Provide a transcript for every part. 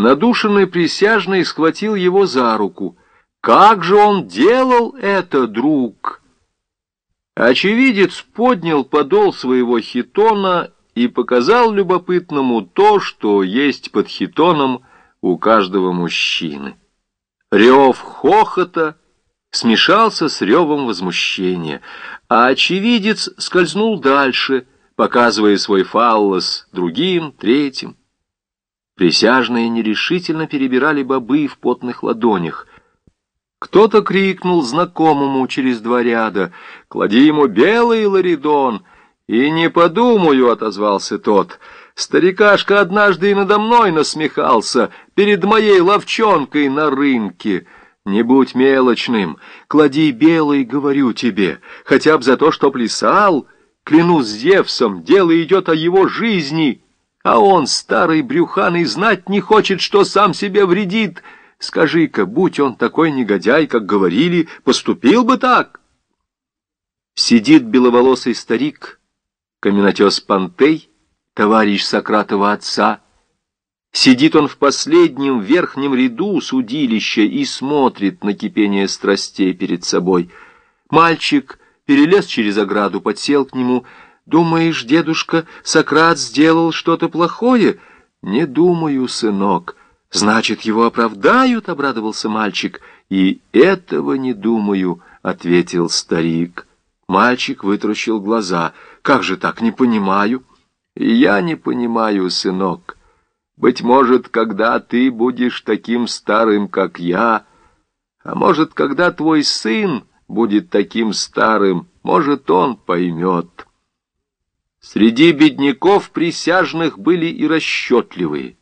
Надушенный присяжный схватил его за руку. «Как же он делал это, друг?» Очевидец поднял подол своего хитона и показал любопытному то, что есть под хитоном у каждого мужчины. Рев хохота смешался с ревом возмущения, а очевидец скользнул дальше, показывая свой фаллос другим, третьим. Присяжные нерешительно перебирали бобы в потных ладонях. Кто-то крикнул знакомому через два ряда «Клади ему белый ларидон!» «И не подумаю», — отозвался тот, — «старикашка однажды и надо мной насмехался, перед моей ловчонкой на рынке». «Не будь мелочным, клади белый, говорю тебе, хотя бы за то, что плясал. Клянусь Зевсом, дело идет о его жизни». А он, старый брюхан, и знать не хочет, что сам себе вредит. Скажи-ка, будь он такой негодяй, как говорили, поступил бы так? Сидит беловолосый старик, каменотес Пантей, товарищ Сократова отца. Сидит он в последнем верхнем ряду судилища и смотрит на кипение страстей перед собой. Мальчик перелез через ограду, подсел к нему — Думаешь, дедушка, Сократ сделал что-то плохое? Не думаю, сынок. Значит, его оправдают, обрадовался мальчик. И этого не думаю, ответил старик. Мальчик вытрущил глаза. Как же так, не понимаю? я не понимаю, сынок. Быть может, когда ты будешь таким старым, как я, а может, когда твой сын будет таким старым, может, он поймет». Среди бедняков присяжных были и расчетливые.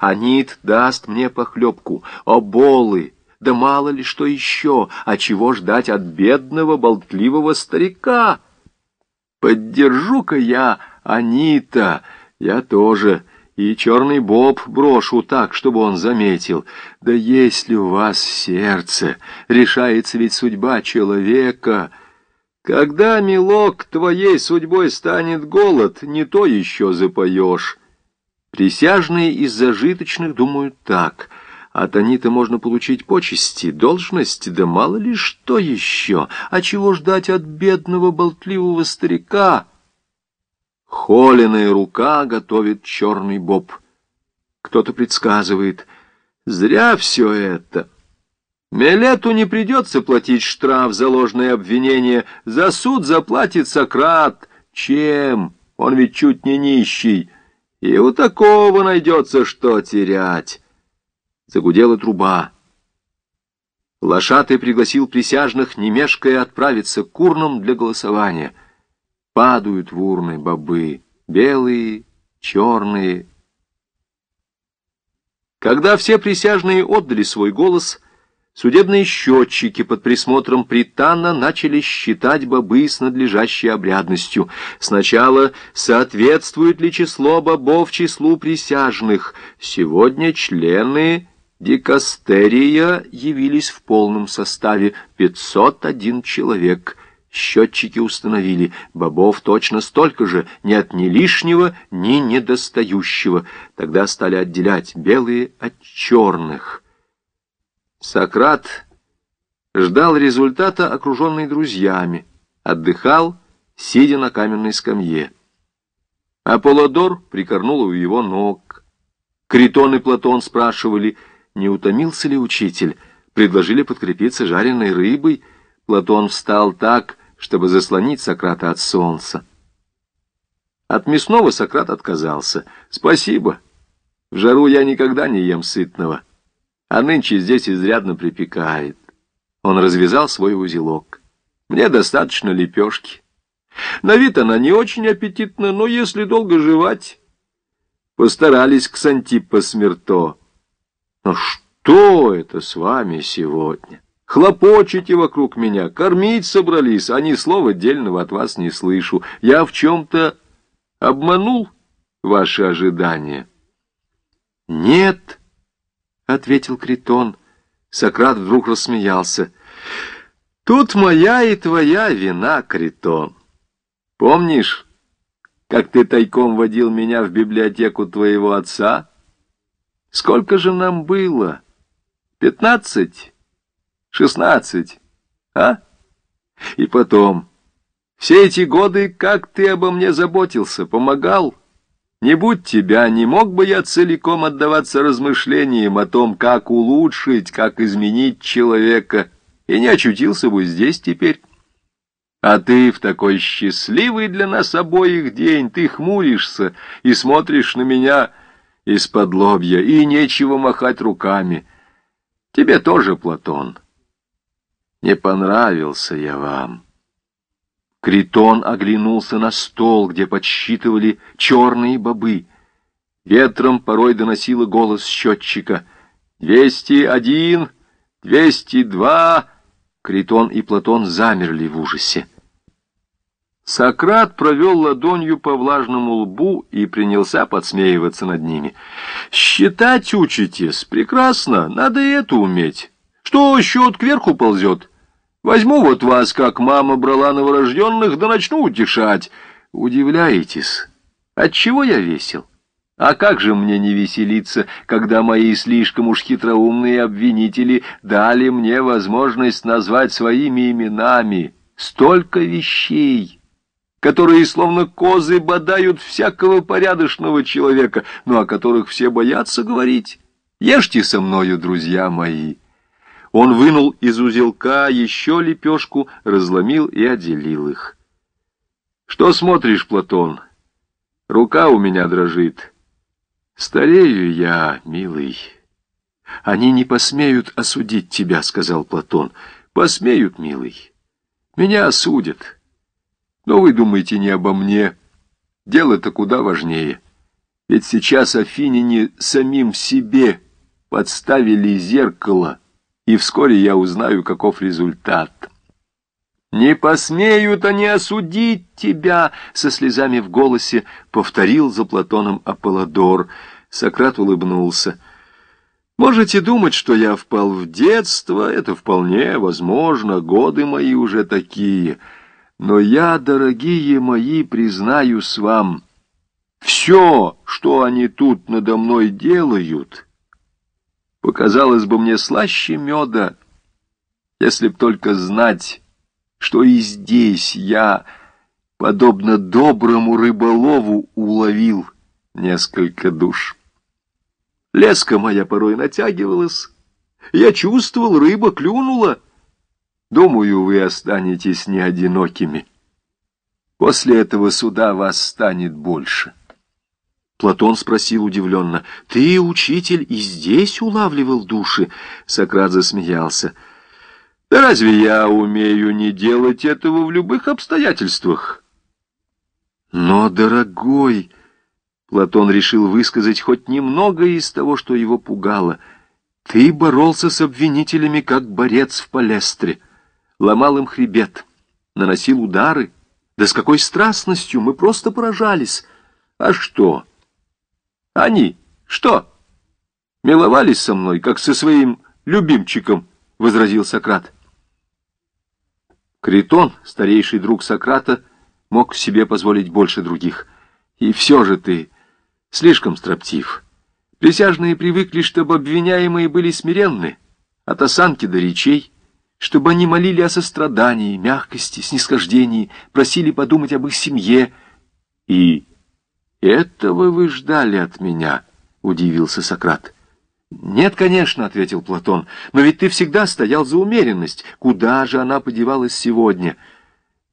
Анит даст мне похлебку, оболы, да мало ли что еще, а чего ждать от бедного болтливого старика? Поддержу-ка я Анита, я тоже, и черный боб брошу так, чтобы он заметил. Да есть ли у вас сердце, решается ведь судьба человека — когда, милок, твоей судьбой станет голод, не то еще запоешь. Присяжные из зажиточных думают так. От Аниты можно получить почести, должность, да мало ли что еще. А чего ждать от бедного болтливого старика? Холеная рука готовит черный боб. Кто-то предсказывает, зря все это — Мелету не придется платить штраф за ложное обвинение, за суд заплатит Сократ. Чем? Он ведь чуть не нищий. И у такого найдется что терять. Загудела труба. Лошатый пригласил присяжных, не мешкая, отправиться к урнам для голосования. Падают в урны бобы, белые, черные. Когда все присяжные отдали свой голос — Судебные счетчики под присмотром Притана начали считать бобы с надлежащей обрядностью. Сначала, соответствует ли число бобов числу присяжных. Сегодня члены дикастерия явились в полном составе 501 человек. Счетчики установили, бобов точно столько же, ни от ни лишнего, ни недостающего. Тогда стали отделять белые от черных. Сократ ждал результата, окруженный друзьями, отдыхал, сидя на каменной скамье. Аполлодор прикорнул у его ног. Критон и Платон спрашивали, не утомился ли учитель, предложили подкрепиться жареной рыбой. Платон встал так, чтобы заслонить Сократа от солнца. От мясного Сократ отказался. «Спасибо. В жару я никогда не ем сытного» а нынче здесь изрядно припекает. Он развязал свой узелок. Мне достаточно лепешки. На вид она не очень аппетитна, но если долго жевать... Постарались Ксантиппа Смерто. Но что это с вами сегодня? Хлопочете вокруг меня, кормить собрались, а ни слова дельного от вас не слышу. Я в чем-то обманул ваши ожидания? Нет, — ответил Критон. Сократ вдруг рассмеялся. «Тут моя и твоя вина, Критон. Помнишь, как ты тайком водил меня в библиотеку твоего отца? Сколько же нам было? Пятнадцать? Шестнадцать? А? И потом, все эти годы, как ты обо мне заботился, помогал? Не будь тебя, не мог бы я целиком отдаваться размышлениям о том, как улучшить, как изменить человека, и не очутился бы здесь теперь. А ты в такой счастливый для нас обоих день, ты хмуришься и смотришь на меня из-под лобья, и нечего махать руками. Тебе тоже, Платон. Не понравился я вам. Критон оглянулся на стол, где подсчитывали черные бобы. Ветром порой доносило голос счетчика. «Двести один, двести два...» Критон и Платон замерли в ужасе. Сократ провел ладонью по влажному лбу и принялся подсмеиваться над ними. «Считать учитесь? Прекрасно, надо и это уметь. Что счет кверху ползет? Возьму вот вас, как мама брала новорожденных, да начну утешать. Удивляетесь, отчего я весел? А как же мне не веселиться, когда мои слишком уж хитроумные обвинители дали мне возможность назвать своими именами столько вещей?» которые словно козы бодают всякого порядочного человека, но о которых все боятся говорить. Ешьте со мною, друзья мои. Он вынул из узелка еще лепешку, разломил и отделил их. Что смотришь, Платон? Рука у меня дрожит. Старею я, милый. Они не посмеют осудить тебя, сказал Платон. Посмеют, милый. Меня осудят. Но вы думаете не обо мне. Дело-то куда важнее. Ведь сейчас афиняне самим себе подставили зеркало, и вскоре я узнаю, каков результат. «Не посмеют они осудить тебя!» — со слезами в голосе повторил за Платоном Аполлодор. Сократ улыбнулся. «Можете думать, что я впал в детство, это вполне возможно, годы мои уже такие». Но я, дорогие мои, признаюсь вам, все, что они тут надо мной делают, показалось бы мне слаще меда, если б только знать, что и здесь я, подобно доброму рыболову, уловил несколько душ. Леска моя порой натягивалась, я чувствовал, рыба клюнула — Думаю, вы останетесь не одинокими. После этого суда вас станет больше. Платон спросил удивленно, «Ты, учитель, и здесь улавливал души?» Сократ засмеялся. «Да разве я умею не делать этого в любых обстоятельствах?» «Но, дорогой...» Платон решил высказать хоть немного из того, что его пугало. «Ты боролся с обвинителями, как борец в палестре» ломал им хребет, наносил удары. Да с какой страстностью мы просто поражались. А что? Они что? Миловались со мной, как со своим любимчиком, — возразил Сократ. Критон, старейший друг Сократа, мог себе позволить больше других. И все же ты слишком строптив. Присяжные привыкли, чтобы обвиняемые были смиренны, от осанки до речей — чтобы они молили о сострадании, мягкости, снисхождении, просили подумать об их семье. И этого вы ждали от меня, удивился Сократ. «Нет, конечно», — ответил Платон, — «но ведь ты всегда стоял за умеренность. Куда же она подевалась сегодня?»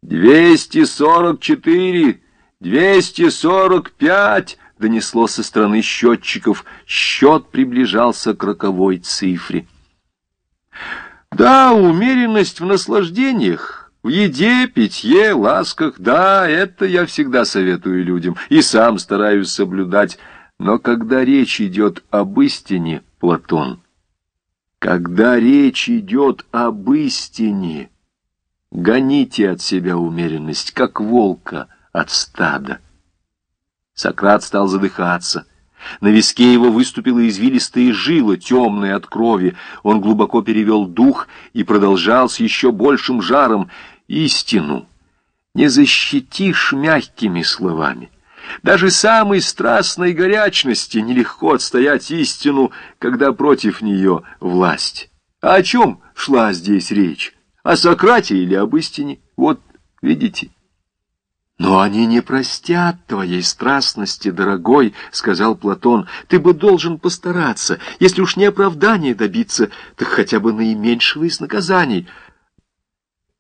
«Двести сорок четыре! Двести сорок пять!» — донесло со стороны счетчиков. Счет приближался к роковой цифре. Да, умеренность в наслаждениях, в еде, питье, ласках, да, это я всегда советую людям и сам стараюсь соблюдать. Но когда речь идет об истине, Платон, когда речь идет об истине, гоните от себя умеренность, как волка от стада. Сократ стал задыхаться. На виске его выступила извилистая жила, темная от крови. Он глубоко перевел дух и продолжал с еще большим жаром. «Истину не защитишь мягкими словами, Даже самой страстной горячности нелегко отстоять истину, когда против нее власть. А о чем шла здесь речь? О Сократе или об истине? Вот, видите. «Но они не простят твоей страстности, дорогой», — сказал Платон. «Ты бы должен постараться, если уж не оправдания добиться, так хотя бы наименьшего из наказаний».